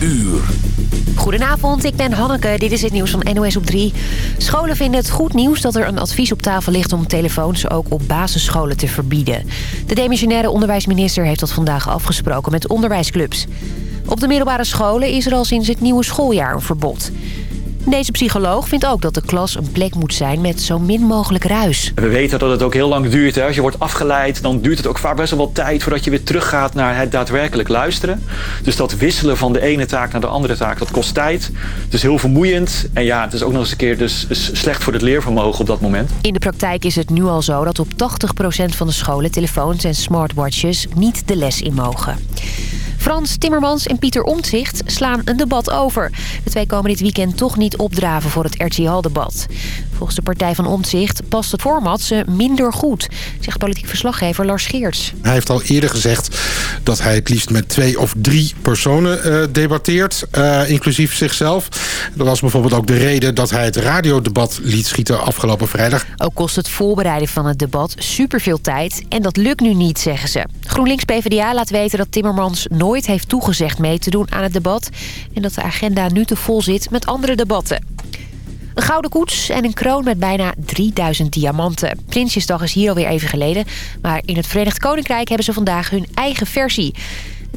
uur. Goedenavond, ik ben Hanneke. Dit is het nieuws van NOS op 3. Scholen vinden het goed nieuws dat er een advies op tafel ligt... om telefoons ook op basisscholen te verbieden. De demissionaire onderwijsminister heeft dat vandaag afgesproken met onderwijsclubs. Op de middelbare scholen is er al sinds het nieuwe schooljaar een verbod. Deze psycholoog vindt ook dat de klas een plek moet zijn met zo min mogelijk ruis. We weten dat het ook heel lang duurt. Hè. Als je wordt afgeleid, dan duurt het ook vaak best wel wat tijd... voordat je weer teruggaat naar het daadwerkelijk luisteren. Dus dat wisselen van de ene taak naar de andere taak, dat kost tijd. Het is heel vermoeiend. En ja, het is ook nog eens een keer dus slecht voor het leervermogen op dat moment. In de praktijk is het nu al zo dat op 80% van de scholen... telefoons en smartwatches niet de les in mogen. Frans Timmermans en Pieter Omtzigt slaan een debat over. De twee komen dit weekend toch niet opdraven voor het RTL-debat. Volgens de partij van Omtzigt past het format ze minder goed, zegt politiek verslaggever Lars Geerts. Hij heeft al eerder gezegd dat hij het liefst met twee of drie personen uh, debatteert, uh, inclusief zichzelf. Dat was bijvoorbeeld ook de reden dat hij het radiodebat liet schieten afgelopen vrijdag. Ook kost het voorbereiden van het debat superveel tijd en dat lukt nu niet, zeggen ze. GroenLinks PvdA laat weten dat Timmermans nooit heeft toegezegd mee te doen aan het debat... en dat de agenda nu te vol zit met andere debatten. Een gouden koets en een kroon met bijna 3000 diamanten. Prinsjesdag is hier alweer even geleden. Maar in het Verenigd Koninkrijk hebben ze vandaag hun eigen versie.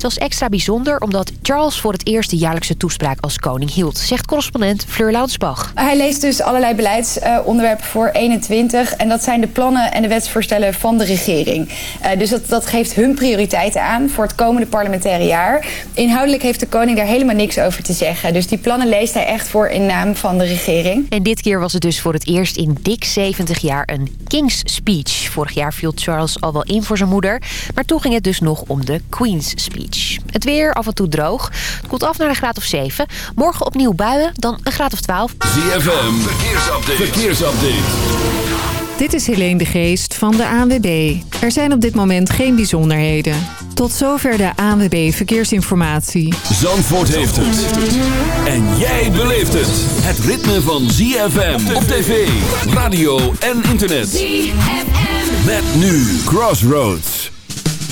Het was extra bijzonder omdat Charles voor het eerst de jaarlijkse toespraak als koning hield, zegt correspondent Fleur Launsbach. Hij leest dus allerlei beleidsonderwerpen voor 21 en dat zijn de plannen en de wetsvoorstellen van de regering. Uh, dus dat, dat geeft hun prioriteiten aan voor het komende parlementaire jaar. Inhoudelijk heeft de koning daar helemaal niks over te zeggen. Dus die plannen leest hij echt voor in naam van de regering. En dit keer was het dus voor het eerst in dik 70 jaar een King's Speech. Vorig jaar viel Charles al wel in voor zijn moeder, maar toen ging het dus nog om de Queen's Speech. Het weer af en toe droog. Het koelt af naar een graad of 7. Morgen opnieuw buien, dan een graad of 12. ZFM, verkeersupdate. verkeersupdate. Dit is Helene de Geest van de ANWB. Er zijn op dit moment geen bijzonderheden. Tot zover de ANWB Verkeersinformatie. Zandvoort heeft het. En jij beleeft het. Het ritme van ZFM op tv, radio en internet. ZFM. Met nu Crossroads.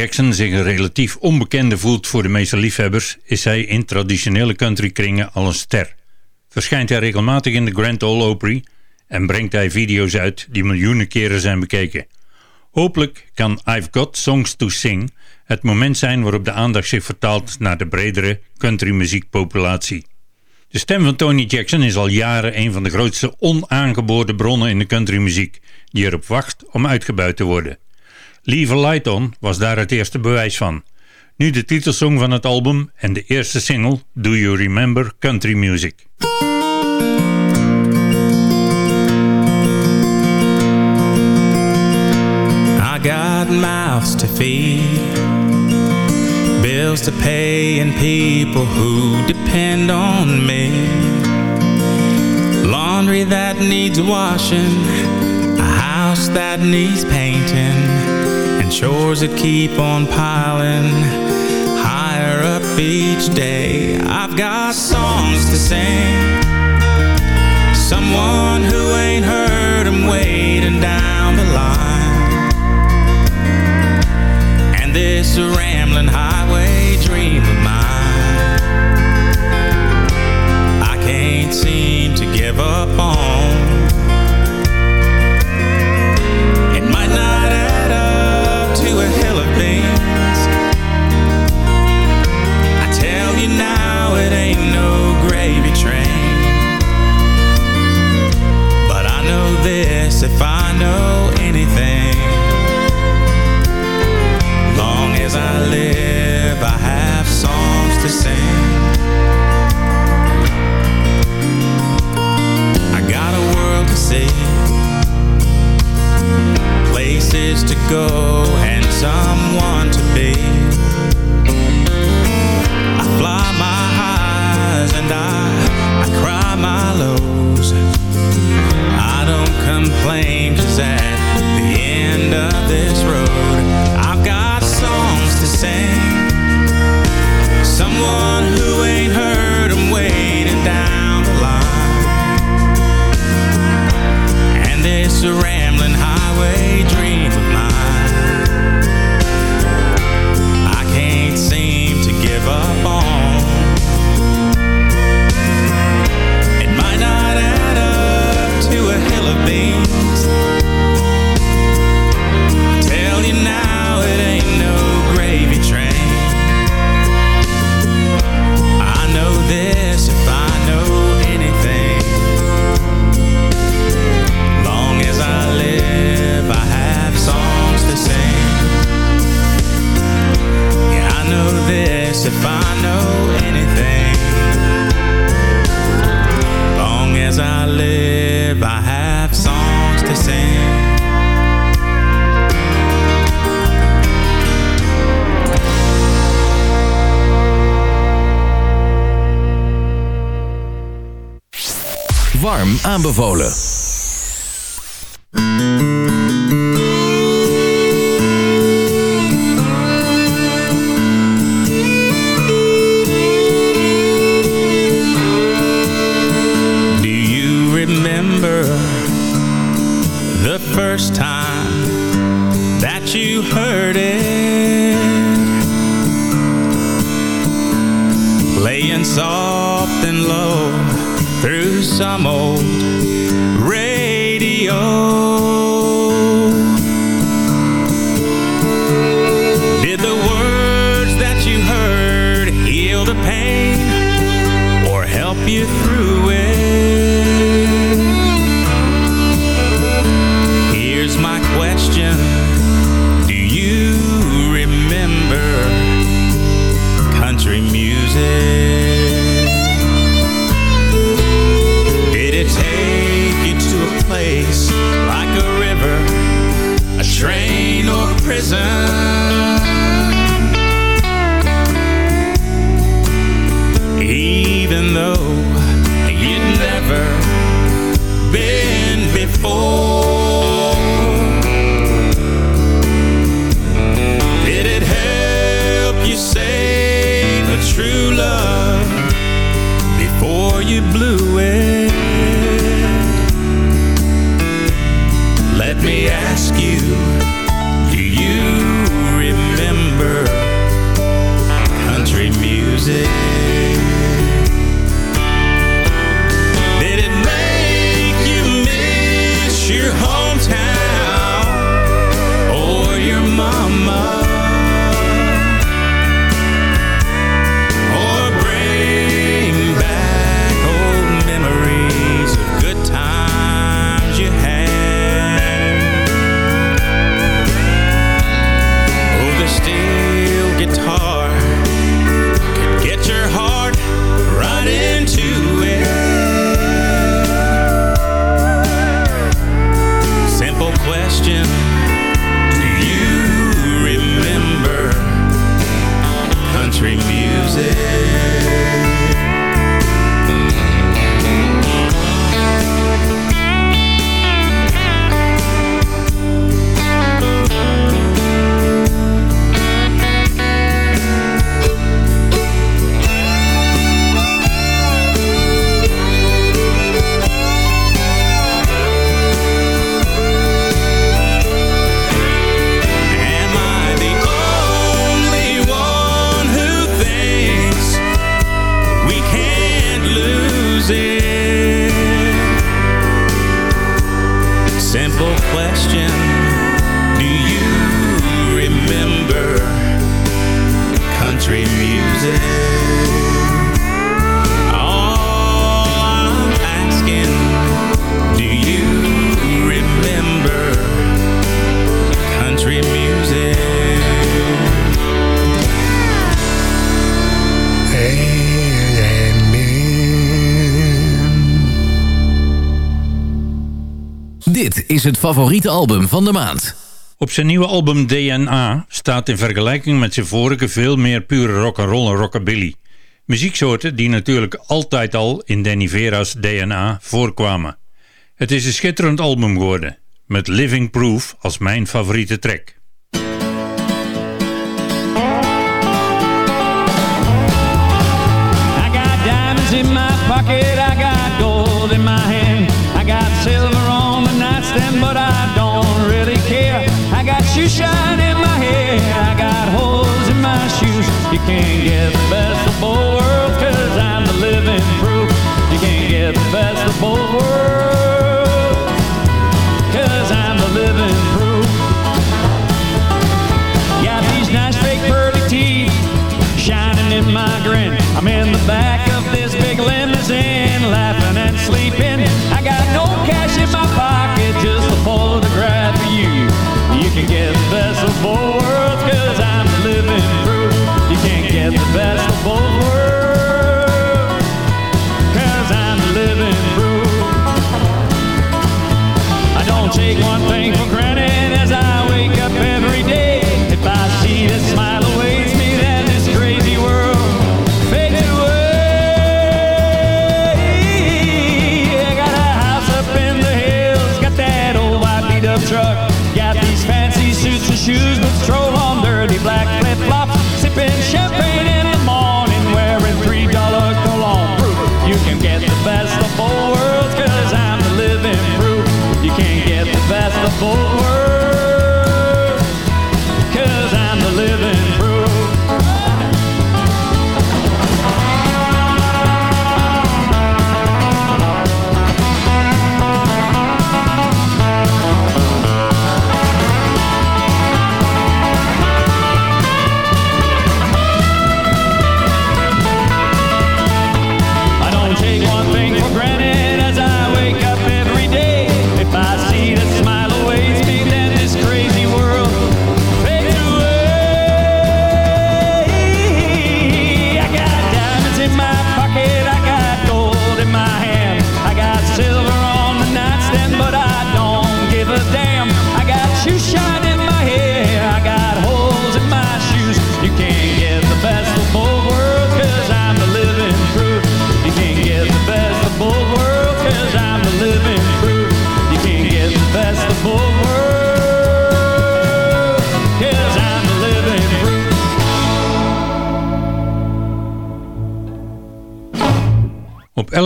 Jackson zich een relatief onbekende voelt voor de meeste liefhebbers, is hij in traditionele countrykringen al een ster. Verschijnt hij regelmatig in de Grand Ole Opry en brengt hij video's uit die miljoenen keren zijn bekeken. Hopelijk kan I've Got Songs to Sing het moment zijn waarop de aandacht zich vertaalt naar de bredere countrymuziekpopulatie. De stem van Tony Jackson is al jaren een van de grootste onaangeboorde bronnen in de countrymuziek, die erop wacht om uitgebuit te worden. Leave a Light On was daar het eerste bewijs van. Nu de titelsong van het album en de eerste single Do You Remember Country Music. I got mouths to feed Bills to pay and people who depend on me Laundry that needs washing A house that needs painting and chores that keep on piling higher up each day. I've got songs to sing. Someone who ain't heard them waiting down the line. And this rambling highway dream of mine. I can't seem to give up if I know anything. Long as I live, I have songs to sing. I got a world to see, places to go, and someone to be. I fly my highs and I, is het favoriete album van de maand. Op zijn nieuwe album DNA staat in vergelijking met zijn vorige veel meer pure rock roll en rockabilly. Muzieksoorten die natuurlijk altijd al in Danny Vera's DNA voorkwamen. Het is een schitterend album geworden, met Living Proof als mijn favoriete track. you shine in my head. I got holes in my shoes. You can't get the best of both.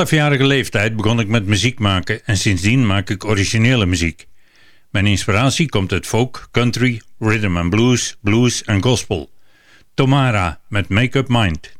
11-jarige leeftijd begon ik met muziek maken en sindsdien maak ik originele muziek. Mijn inspiratie komt uit folk, country, rhythm and blues, blues en gospel. Tomara met Make Up Mind.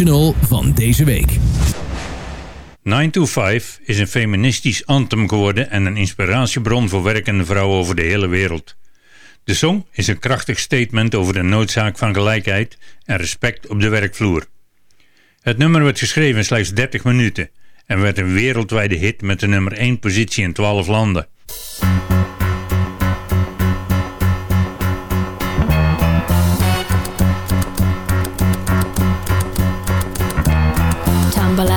Original van deze week. 9 to 5 is een feministisch anthem geworden en een inspiratiebron voor werkende vrouwen over de hele wereld. De song is een krachtig statement over de noodzaak van gelijkheid en respect op de werkvloer. Het nummer werd geschreven in slechts 30 minuten en werd een wereldwijde hit met de nummer 1 positie in 12 landen.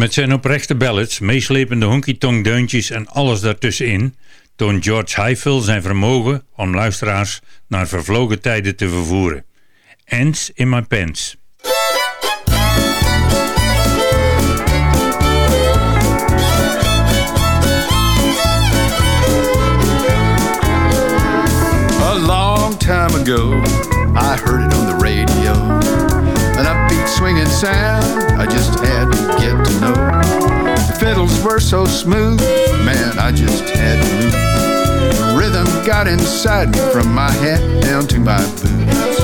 Met zijn oprechte ballads, meeslepende honky-tonk deuntjes en alles daartussenin toont George Heifel zijn vermogen om luisteraars naar vervlogen tijden te vervoeren. Ants in my pants. A long time ago, I heard it on the radio. Swinging sound, I just had to get to know. The fiddles were so smooth, man, I just had to move. The rhythm got inside me from my hat down to my boots.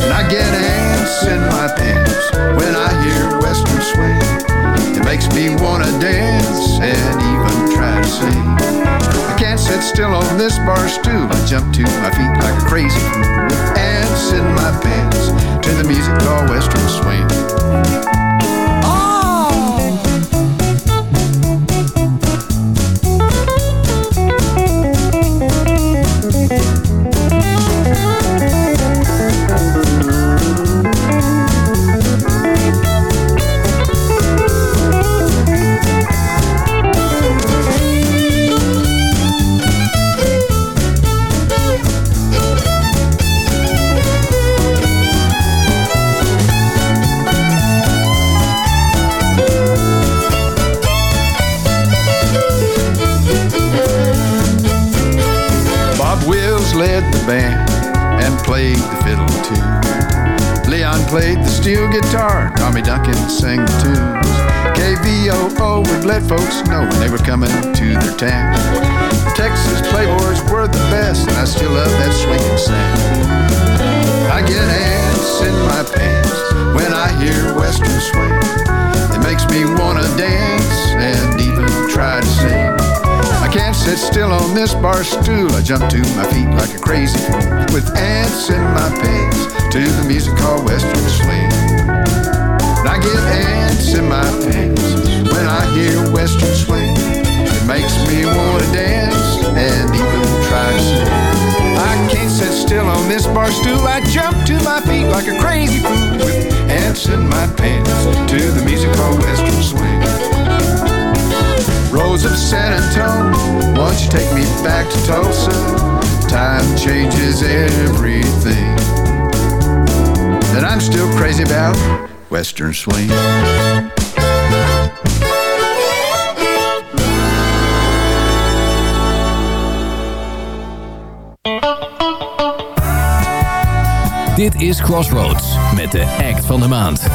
And I get ants in my pants when I hear Western swing. It makes me wanna dance and even try to sing. I can't sit still on this bar stool. I jump to my feet like a crazy fool ants in my pants to the music called Western swing. Played the steel guitar, Tommy Duncan sang the tunes. KVOO would let folks know when they were coming to their town. Texas Playboys were the best, and I still love that swinging sound. Sit still on this bar stool. I jump to my feet like a crazy fool with ants in my pants to the music called Western swing. And I get ants in my pants when I hear Western swing. It makes me wanna dance and even try to sing. I can't sit still on this bar stool. I jump to my feet like a crazy fool with ants in my pants to the music called Western swing. Rose of San Antonio, won't you take me back to Tulsa? Time changes everything. And I'm still crazy about Western swing. Dit is Crossroads met de act van de maand.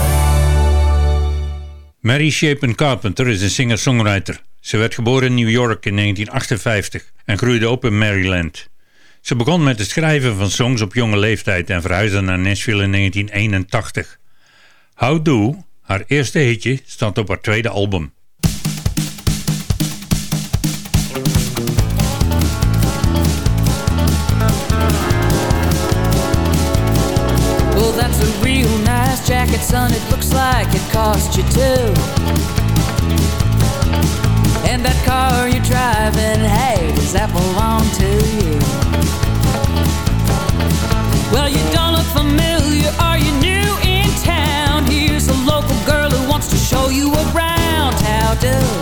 Mary Shapen Carpenter is een singer-songwriter. Ze werd geboren in New York in 1958 en groeide op in Maryland. Ze begon met het schrijven van songs op jonge leeftijd en verhuisde naar Nashville in 1981. How Do, haar eerste hitje, staat op haar tweede album. Well, that's a real nice jacket, son. It looks like it cost you two. And that car you're driving, hey, does that belong to you? Well, you don't look familiar. Are you new in town? Here's a local girl who wants to show you around. How do?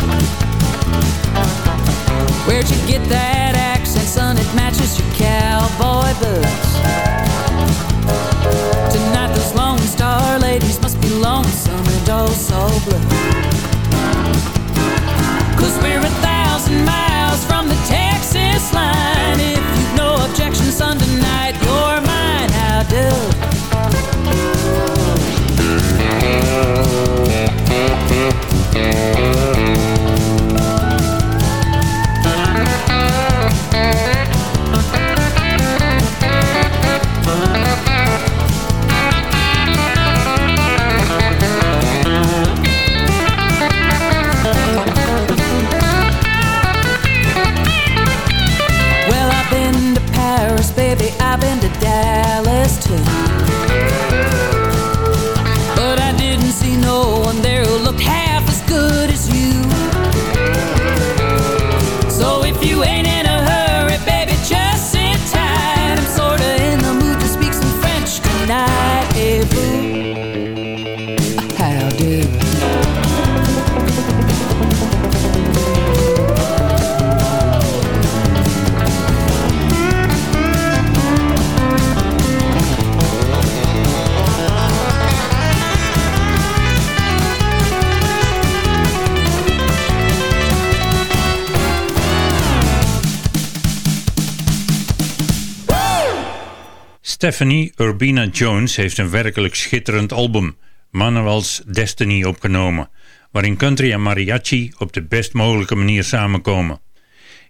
Stephanie Urbina Jones heeft een werkelijk schitterend album, Manuel's Destiny, opgenomen, waarin country en mariachi op de best mogelijke manier samenkomen.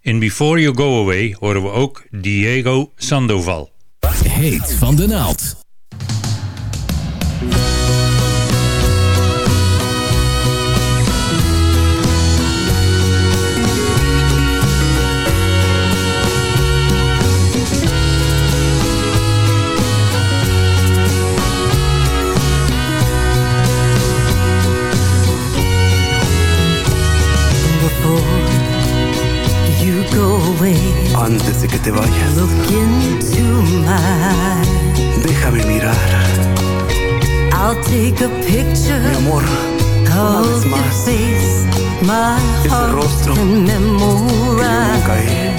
In Before You Go Away horen we ook Diego Sandoval. Heet van de naald. Antes de que te vayas, look into my déjame mirar. I'll take a picture Mi amor, una vez más, face, my ese heart rostro que yo nunca he,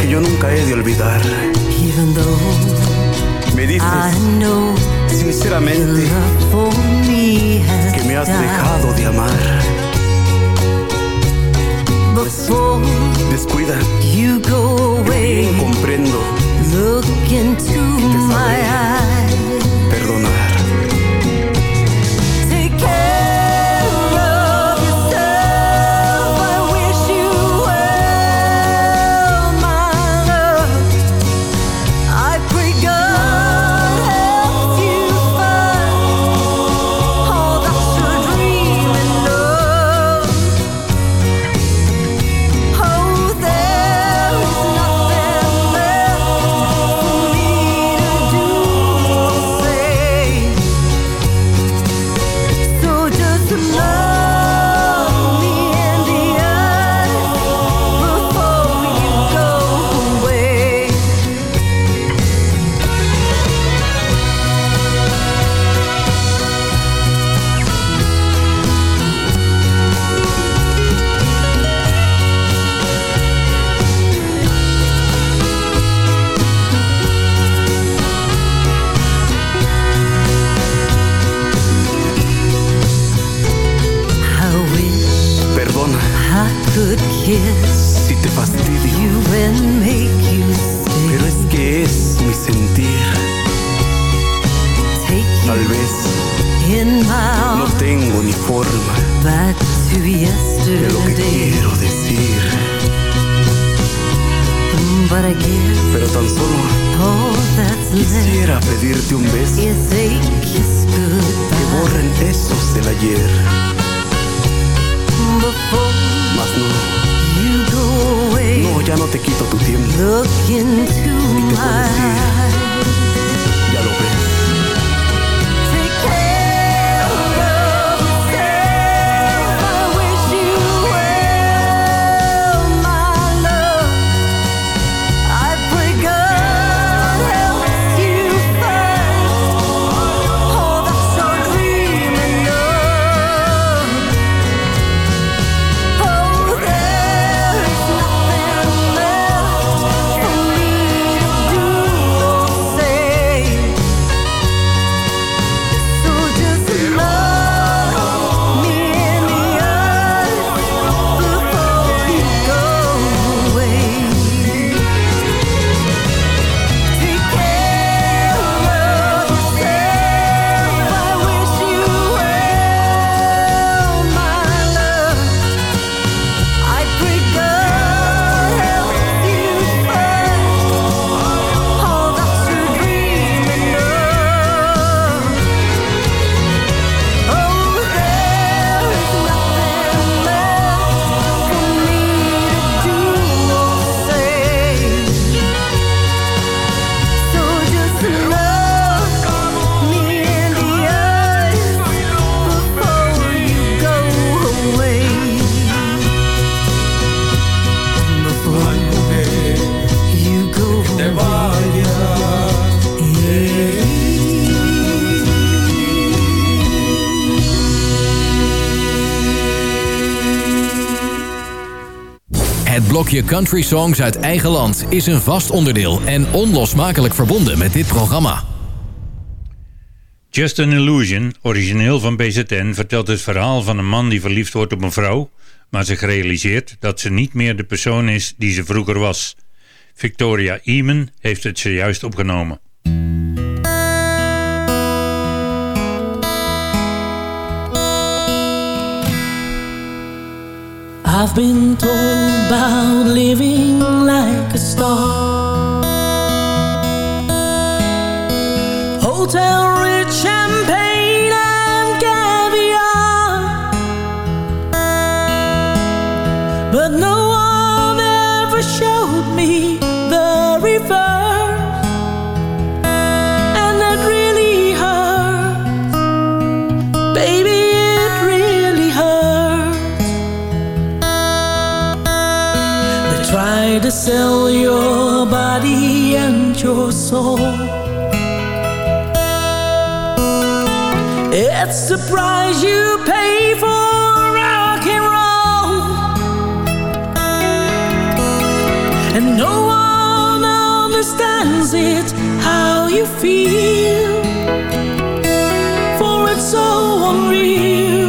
que yo nunca he de olvidar. Even though Me dices I know sinceramente que me has dejado de amar. Descuida, you go away, comprendo. Look into my eyes. Je country songs uit eigen land is een vast onderdeel en onlosmakelijk verbonden met dit programma. Just an Illusion, origineel van BZN, vertelt het verhaal van een man die verliefd wordt op een vrouw, maar zich realiseert dat ze niet meer de persoon is die ze vroeger was. Victoria Eamon heeft het zojuist opgenomen. I've been told about living like a star. Hotel rich sell your body and your soul. It's the price you pay for rock and roll. And no one understands it, how you feel. For it's so unreal.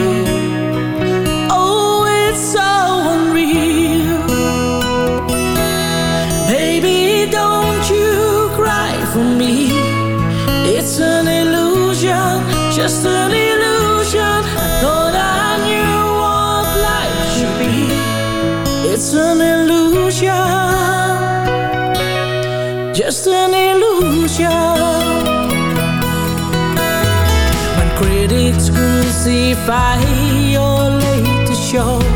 if I you're late to show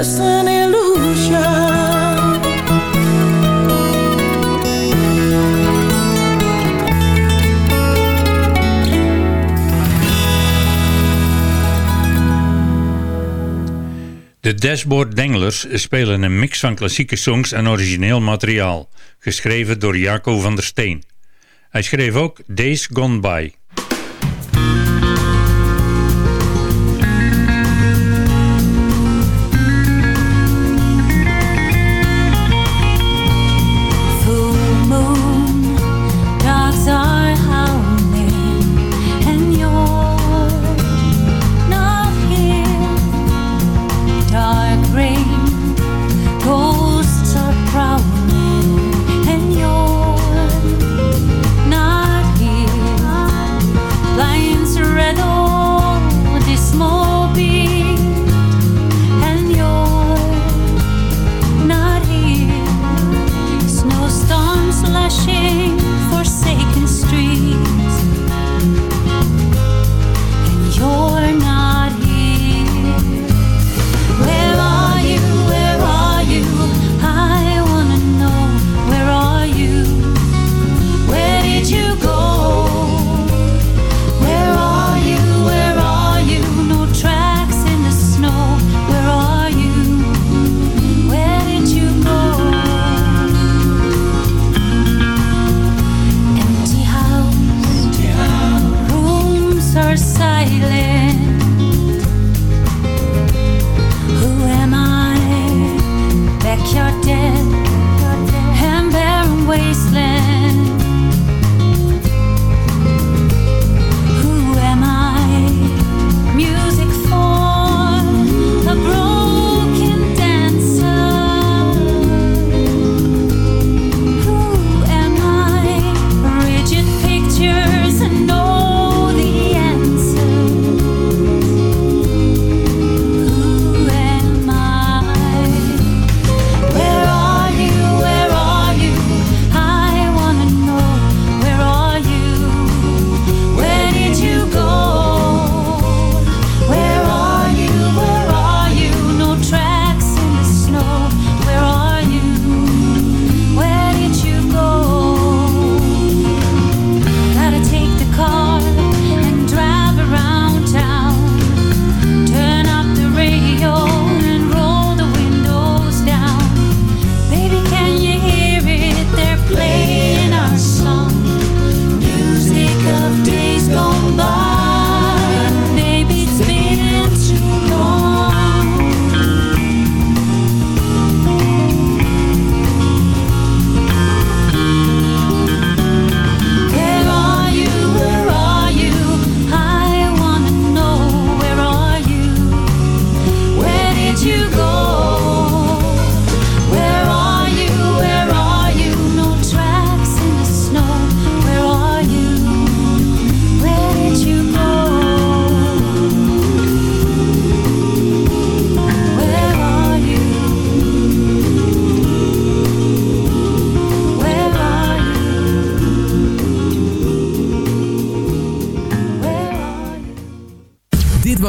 De Dashboard Danglers spelen een mix van klassieke songs en origineel materiaal, geschreven door Jaco van der Steen. Hij schreef ook Days Gone By.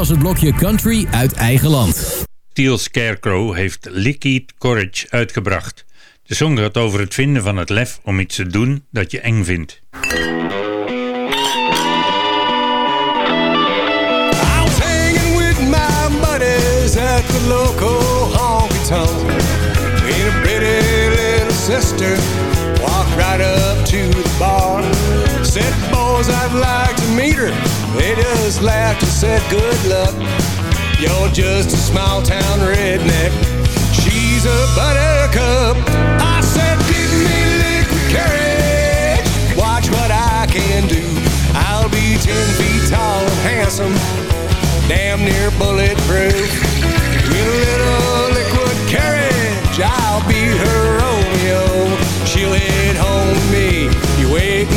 Was het blokje Country uit eigen land. Steel Scarecrow heeft Liquid Courage uitgebracht. De song gaat over het vinden van het lef om iets te doen dat je eng vindt. I was hanging with my buddies at the local honky tonk. When a pretty little sister walked right up to the bar. Said, boys, I'd like to meet her. They just laughed and said, good luck. You're just a small town redneck. She's a buttercup. I said, give me liquid courage. Watch what I can do. I'll be ten feet tall and handsome damn near bulletproof. With a little liquid courage, I'll be her Romeo. She'll head home with me. You wait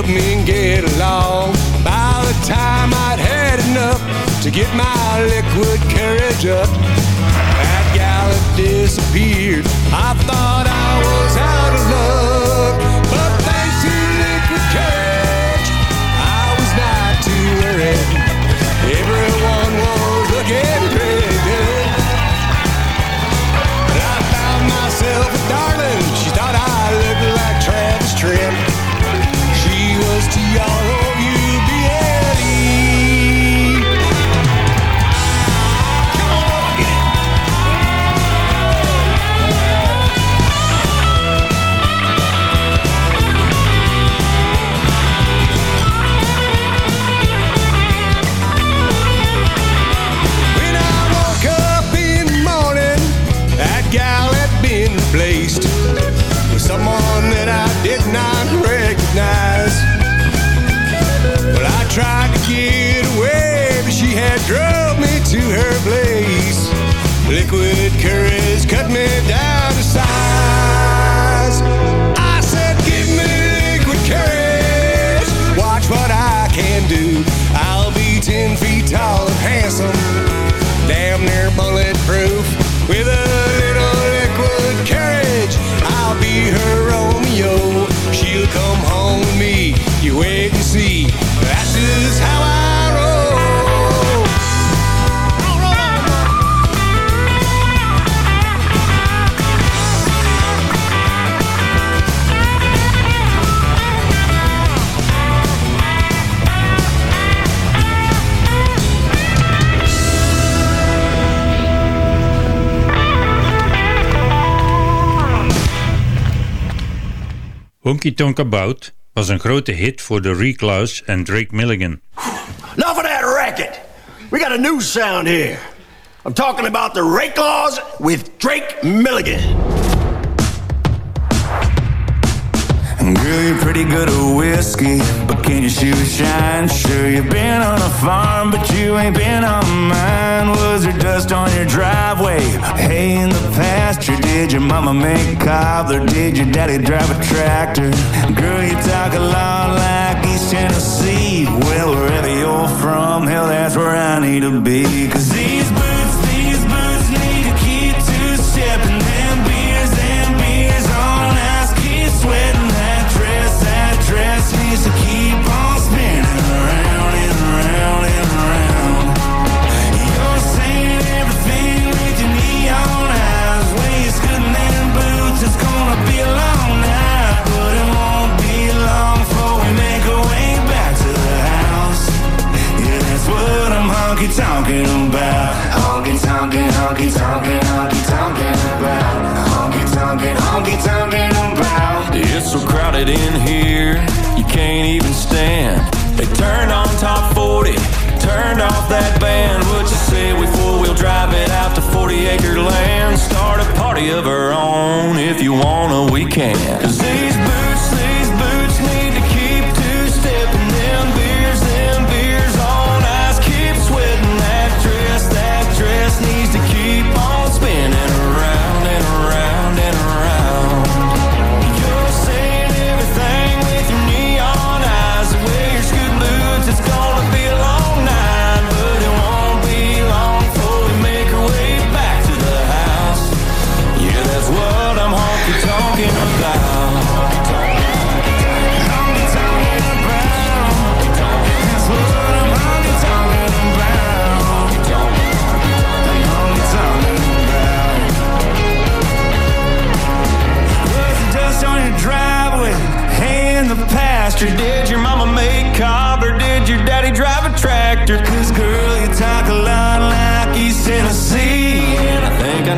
help me get along. By the time I'd had enough to get my liquid courage up, that gal had disappeared. I thought I was out because Honky about was een grote hit voor de Reclaus en Drake Milligan. Enough of that racket! We got a new sound here. I'm talking about the Reclaus with Drake Milligan. Girl, you're pretty good at whiskey, but can you shoot shine? Sure, you've been on a farm, but you ain't been on mine. Was there dust on your driveway? Hay in the pasture? Did your mama make cobbler? Did your daddy drive a tractor? Girl, you talk a lot like East Tennessee. Well, wherever you're from, hell, that's where I need to be.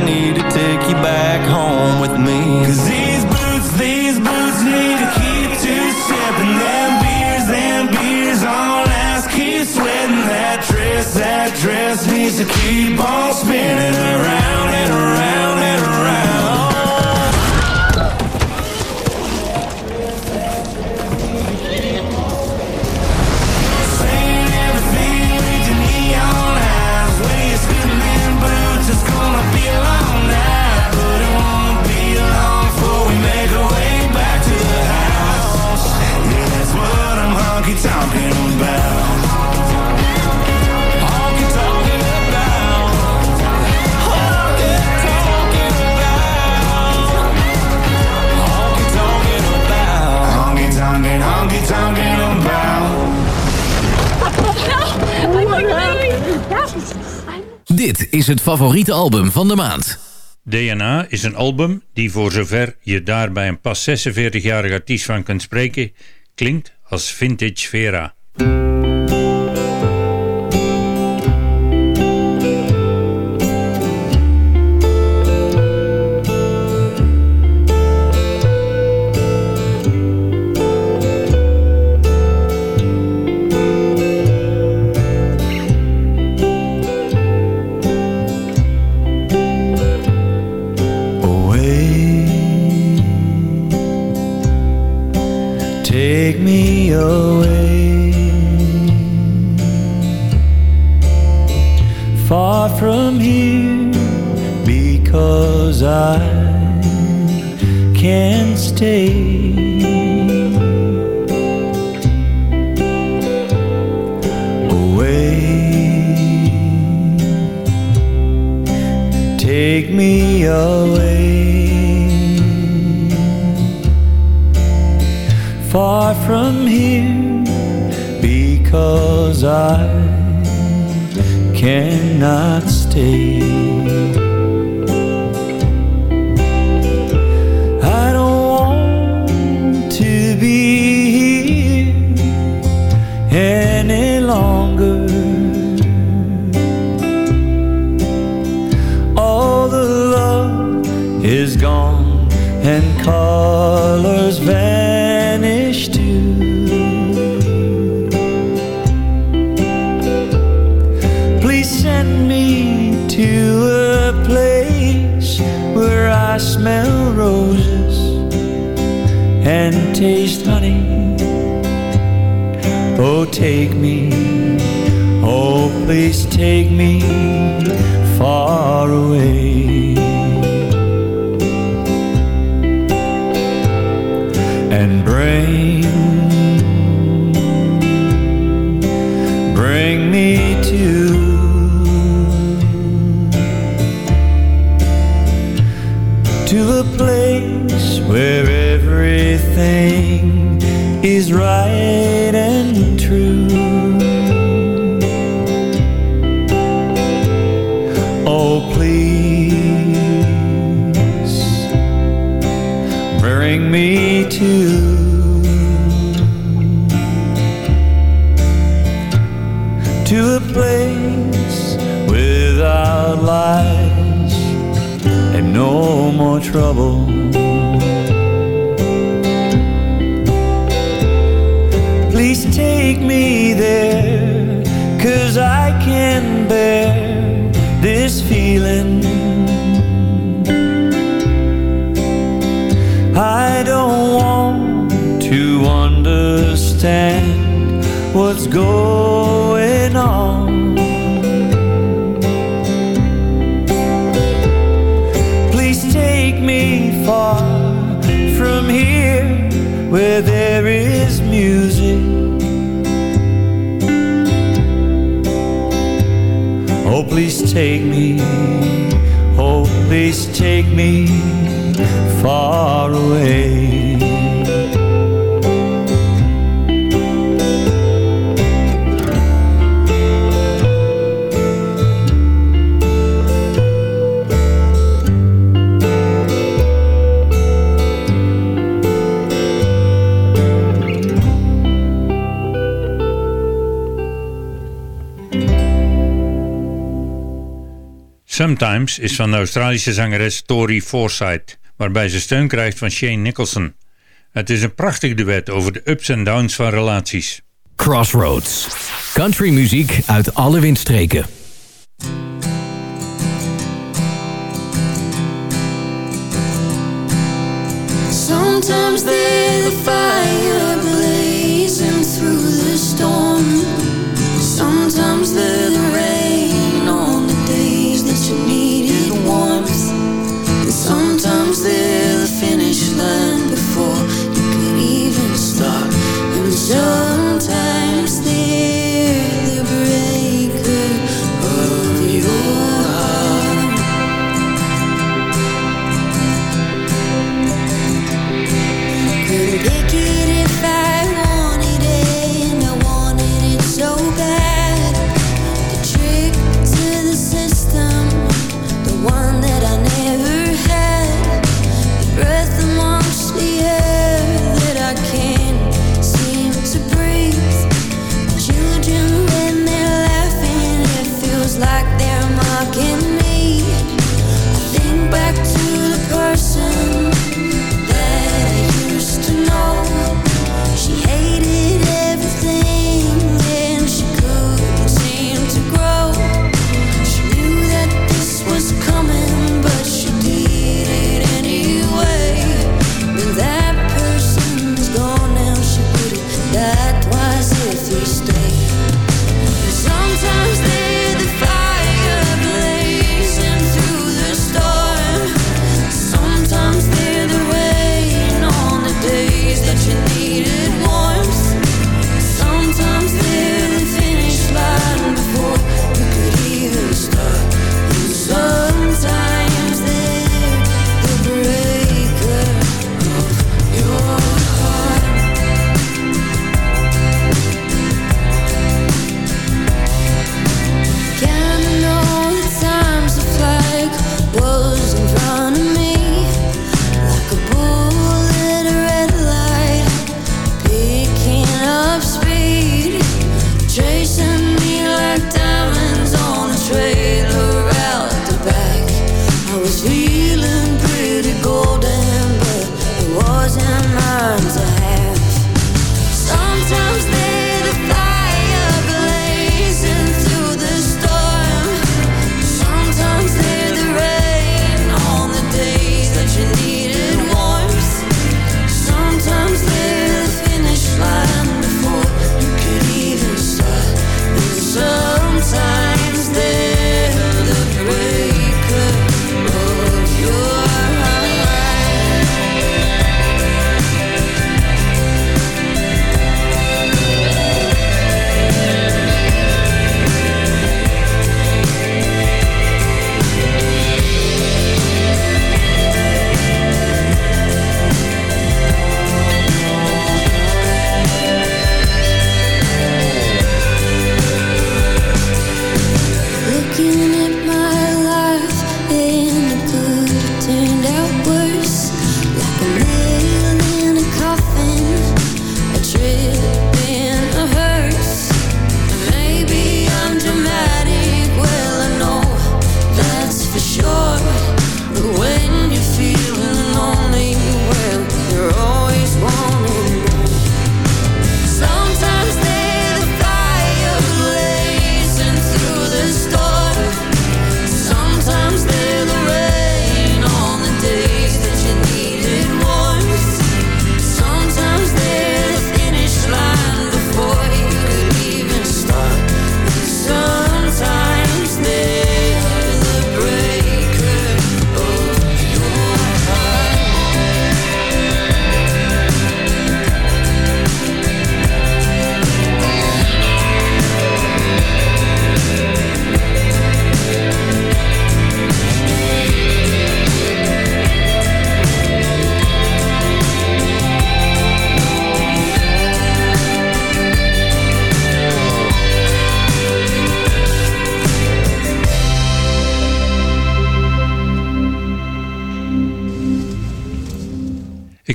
need to take you back home with me. Cause these boots, these boots need to keep to sipping Them beers, them beers on ass keep sweating. That dress, that dress needs to keep on spinning around. is het favoriete album van de maand. DNA is een album die voor zover je daar bij een pas 46-jarige artiest van kunt spreken... klinkt als vintage Vera. Away. Far from here because I cannot stay. More trouble. Please take me there, cause I can bear this feeling. I don't want to understand what's going there is music. Oh, please take me, oh, please take me far away. Sometimes is van de Australische zangeres Tori Forsyth, waarbij ze steun krijgt van Shane Nicholson. Het is een prachtig duet over de ups en downs van relaties. Crossroads. Country muziek uit alle windstreken. Sometimes the fire blazing through the storm. Sometimes the rain sometimes they're the finish line before you could even start. And sometimes believe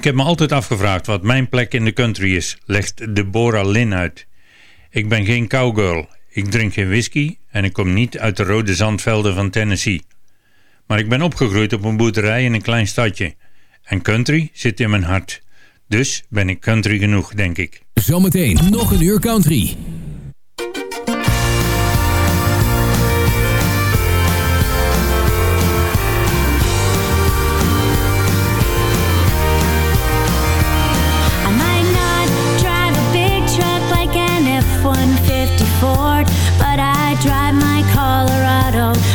Ik heb me altijd afgevraagd wat mijn plek in de country is, legt Deborah Lin uit. Ik ben geen cowgirl, ik drink geen whisky en ik kom niet uit de rode zandvelden van Tennessee. Maar ik ben opgegroeid op een boerderij in een klein stadje. En country zit in mijn hart. Dus ben ik country genoeg, denk ik. Zometeen nog een uur country.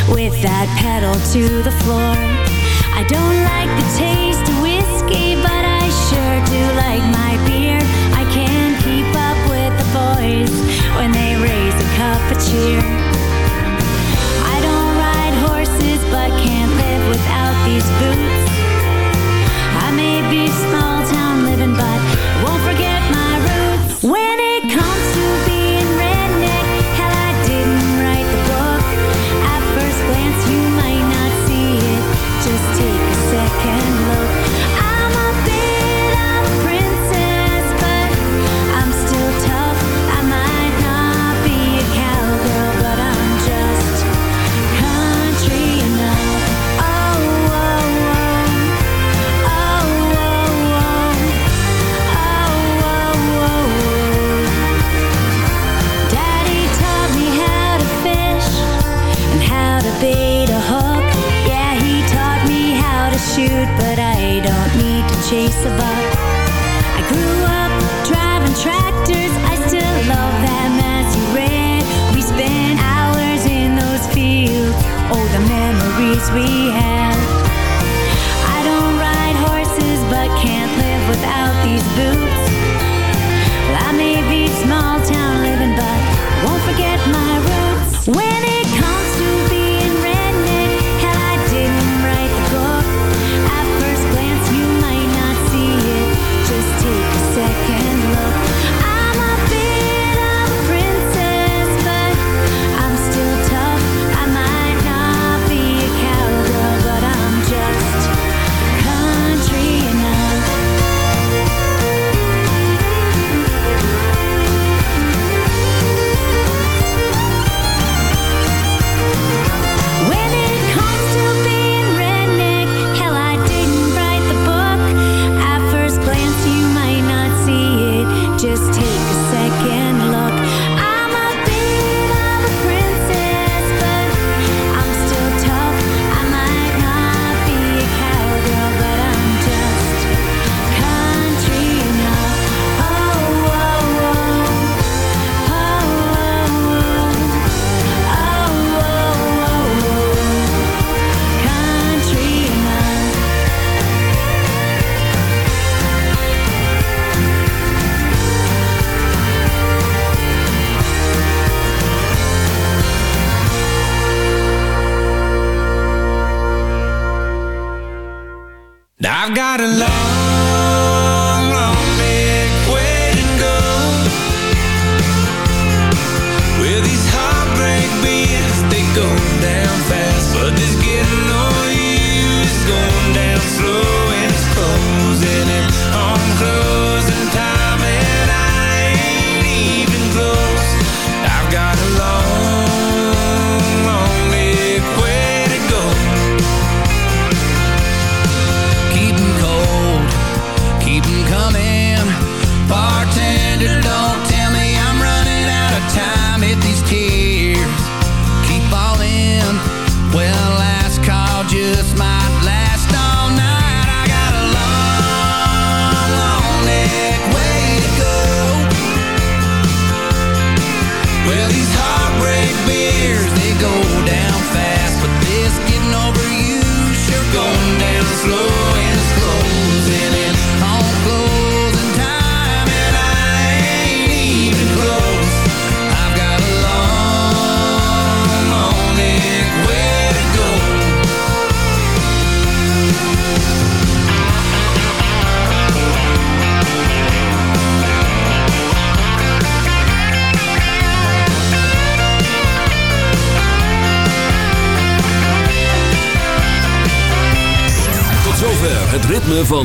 with that pedal to the floor. I don't like the taste of whiskey, but I sure do like my beer. I can't keep up with the boys when they raise a cup of cheer. I don't ride horses, but can't live without these boots. I may be not in love.